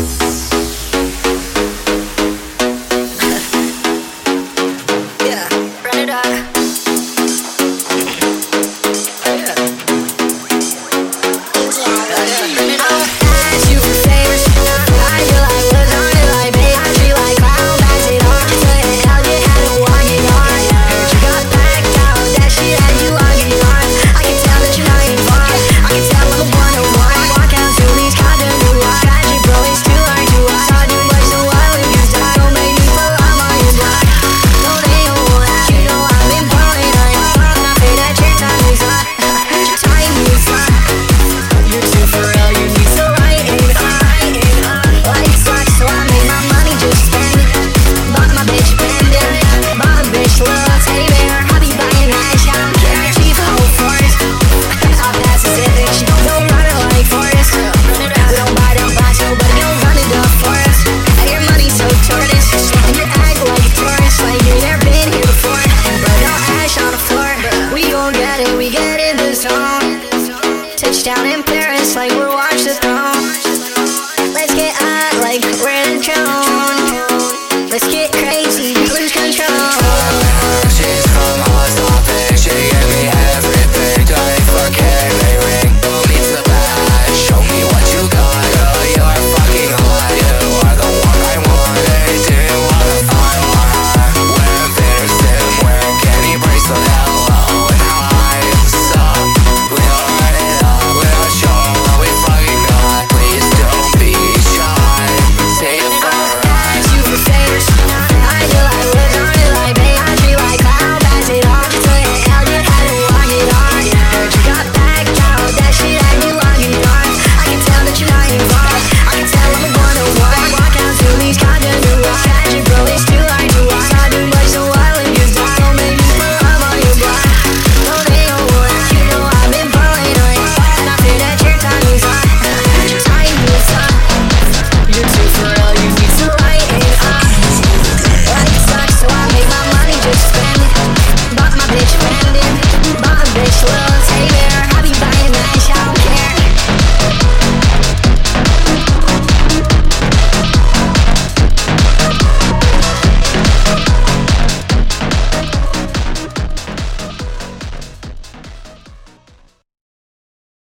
Bye. Down in Paris like we're watched the throne